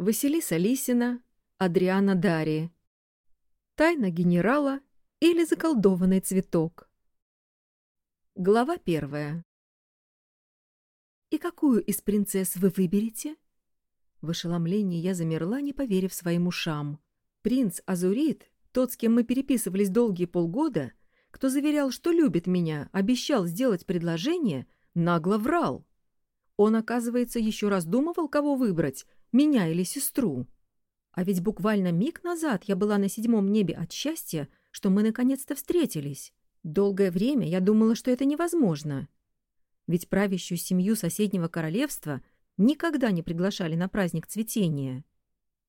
Василиса Лисина, Адриана Дари. Тайна генерала или заколдованный цветок. Глава первая. «И какую из принцесс вы выберете?» В ошеломлении я замерла, не поверив своим ушам. Принц Азурит, тот, с кем мы переписывались долгие полгода, кто заверял, что любит меня, обещал сделать предложение, нагло врал. Он, оказывается, еще раздумывал, кого выбрать, меня или сестру. А ведь буквально миг назад я была на седьмом небе от счастья, что мы наконец-то встретились. Долгое время я думала, что это невозможно. Ведь правящую семью соседнего королевства никогда не приглашали на праздник цветения.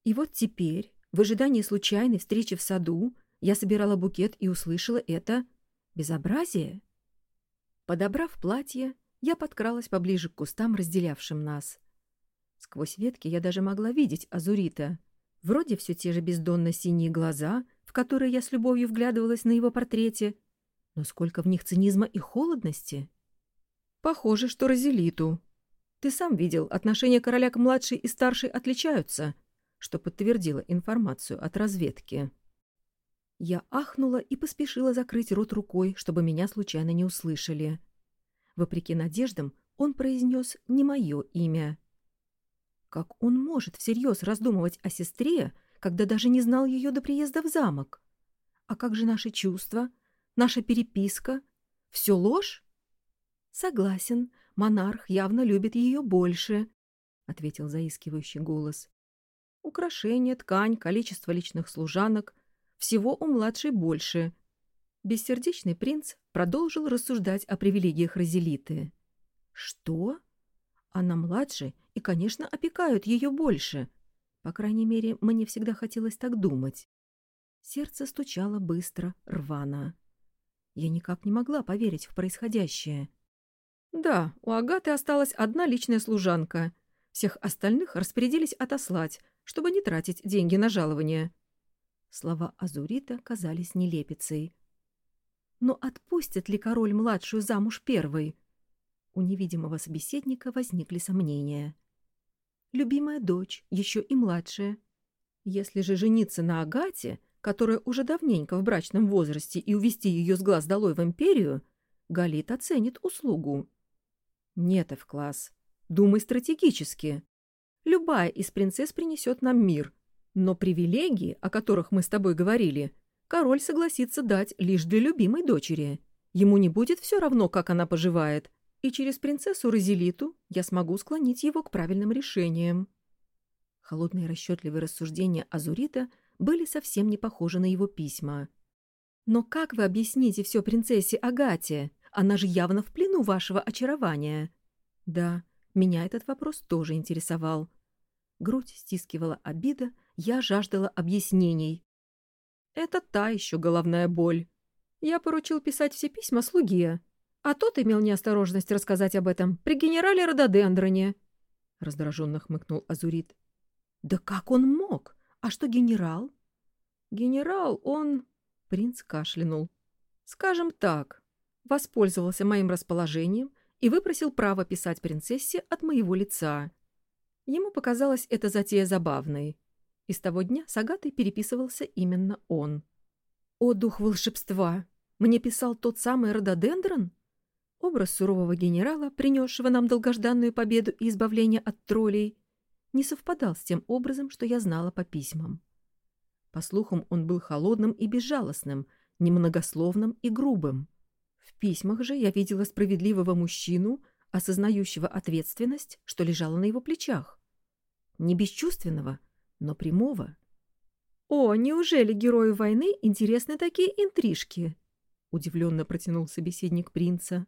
И вот теперь, в ожидании случайной встречи в саду, я собирала букет и услышала это безобразие. Подобрав платье, я подкралась поближе к кустам, разделявшим нас. Сквозь ветки я даже могла видеть Азурита. Вроде все те же бездонно-синие глаза, в которые я с любовью вглядывалась на его портрете, но сколько в них цинизма и холодности. Похоже, что Розелиту. Ты сам видел, отношения короля к младшей и старшей отличаются, что подтвердило информацию от разведки. Я ахнула и поспешила закрыть рот рукой, чтобы меня случайно не услышали. Вопреки надеждам, он произнес не мое имя. Как он может всерьез раздумывать о сестре, когда даже не знал ее до приезда в замок? А как же наши чувства, наша переписка? Все ложь? Согласен, монарх явно любит ее больше, — ответил заискивающий голос. Украшения, ткань, количество личных служанок — всего у младшей больше. Бессердечный принц продолжил рассуждать о привилегиях Розелиты. «Что? Она младше и, конечно, опекают ее больше. По крайней мере, мне всегда хотелось так думать. Сердце стучало быстро, рвано. Я никак не могла поверить в происходящее. Да, у Агаты осталась одна личная служанка. Всех остальных распорядились отослать, чтобы не тратить деньги на жалование. Слова Азурита казались нелепицей. Но отпустит ли король младшую замуж первой? У невидимого собеседника возникли сомнения. Любимая дочь, еще и младшая. Если же жениться на Агате, которая уже давненько в брачном возрасте, и увести ее с глаз долой в империю, Галит оценит услугу. Нет, Эвкласс, думай стратегически. Любая из принцесс принесет нам мир, но привилегии, о которых мы с тобой говорили, король согласится дать лишь для любимой дочери. Ему не будет все равно, как она поживает, и через принцессу Розелиту я смогу склонить его к правильным решениям. Холодные расчетливые рассуждения Азурита были совсем не похожи на его письма. «Но как вы объясните все принцессе Агате? Она же явно в плену вашего очарования». «Да, меня этот вопрос тоже интересовал». Грудь стискивала обида, я жаждала объяснений. «Это та еще головная боль. Я поручил писать все письма слуге, а тот имел неосторожность рассказать об этом при генерале Рододендроне. Раздраженно хмыкнул Азурит. Да как он мог? А что генерал? Генерал, он... Принц кашлянул. Скажем так, воспользовался моим расположением и выпросил право писать принцессе от моего лица. Ему показалось это затея забавной. И с того дня с Агатой переписывался именно он. «О, дух волшебства! Мне писал тот самый рододендрон?» Образ сурового генерала, принесшего нам долгожданную победу и избавление от троллей, не совпадал с тем образом, что я знала по письмам. По слухам, он был холодным и безжалостным, немногословным и грубым. В письмах же я видела справедливого мужчину, осознающего ответственность, что лежала на его плечах. Не бесчувственного, но прямого. «О, неужели герою войны интересны такие интрижки?» — удивленно протянул собеседник принца.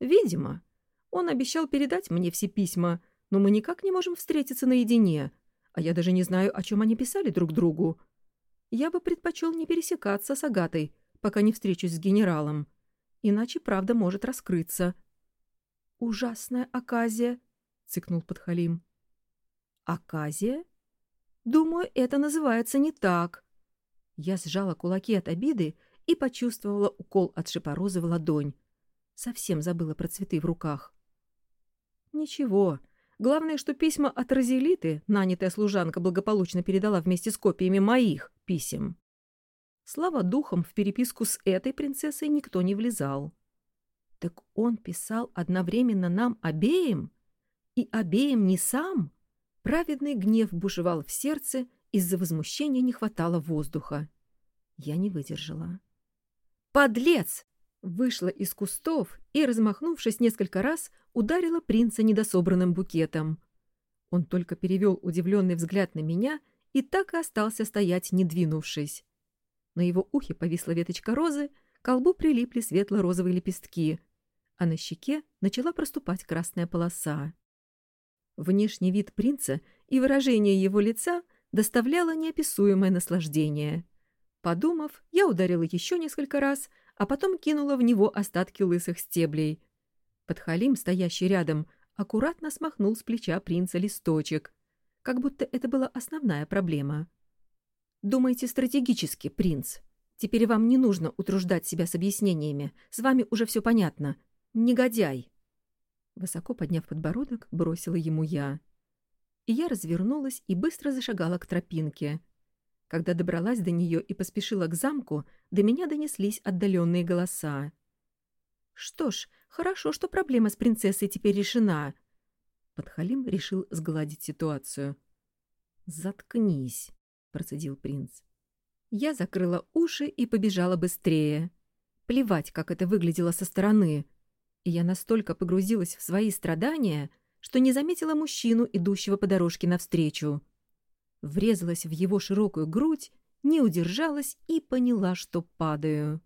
«Видимо. Он обещал передать мне все письма, но мы никак не можем встретиться наедине, а я даже не знаю, о чем они писали друг другу. Я бы предпочел не пересекаться с Агатой, пока не встречусь с генералом. Иначе правда может раскрыться». «Ужасная оказия», — цыкнул Подхалим. «Оказия? Думаю, это называется не так». Я сжала кулаки от обиды и почувствовала укол от шипороза в ладонь. Совсем забыла про цветы в руках. Ничего, Главное, что письма от Розелиты нанятая служанка благополучно передала вместе с копиями моих писем. Слава духом, в переписку с этой принцессой никто не влезал. Так он писал одновременно нам обеим? И обеим не сам? Праведный гнев бушевал в сердце, из-за возмущения не хватало воздуха. Я не выдержала. «Подлец!» Вышла из кустов и, размахнувшись несколько раз, ударила принца недособранным букетом. Он только перевел удивленный взгляд на меня и так и остался стоять, не двинувшись. На его ухе повисла веточка розы, к колбу прилипли светло-розовые лепестки, а на щеке начала проступать красная полоса. Внешний вид принца и выражение его лица доставляло неописуемое наслаждение. Подумав, я ударила еще несколько раз, а потом кинула в него остатки лысых стеблей. Подхалим, стоящий рядом, аккуратно смахнул с плеча принца листочек, как будто это была основная проблема. Думайте стратегически, принц. Теперь вам не нужно утруждать себя с объяснениями. С вами уже все понятно. Негодяй!» Высоко подняв подбородок, бросила ему я. И я развернулась и быстро зашагала к тропинке. Когда добралась до нее и поспешила к замку, до меня донеслись отдаленные голоса. «Что ж, хорошо, что проблема с принцессой теперь решена». Подхалим решил сгладить ситуацию. «Заткнись», — процедил принц. Я закрыла уши и побежала быстрее. Плевать, как это выглядело со стороны. И я настолько погрузилась в свои страдания, что не заметила мужчину, идущего по дорожке навстречу. Врезалась в его широкую грудь, не удержалась и поняла, что падаю.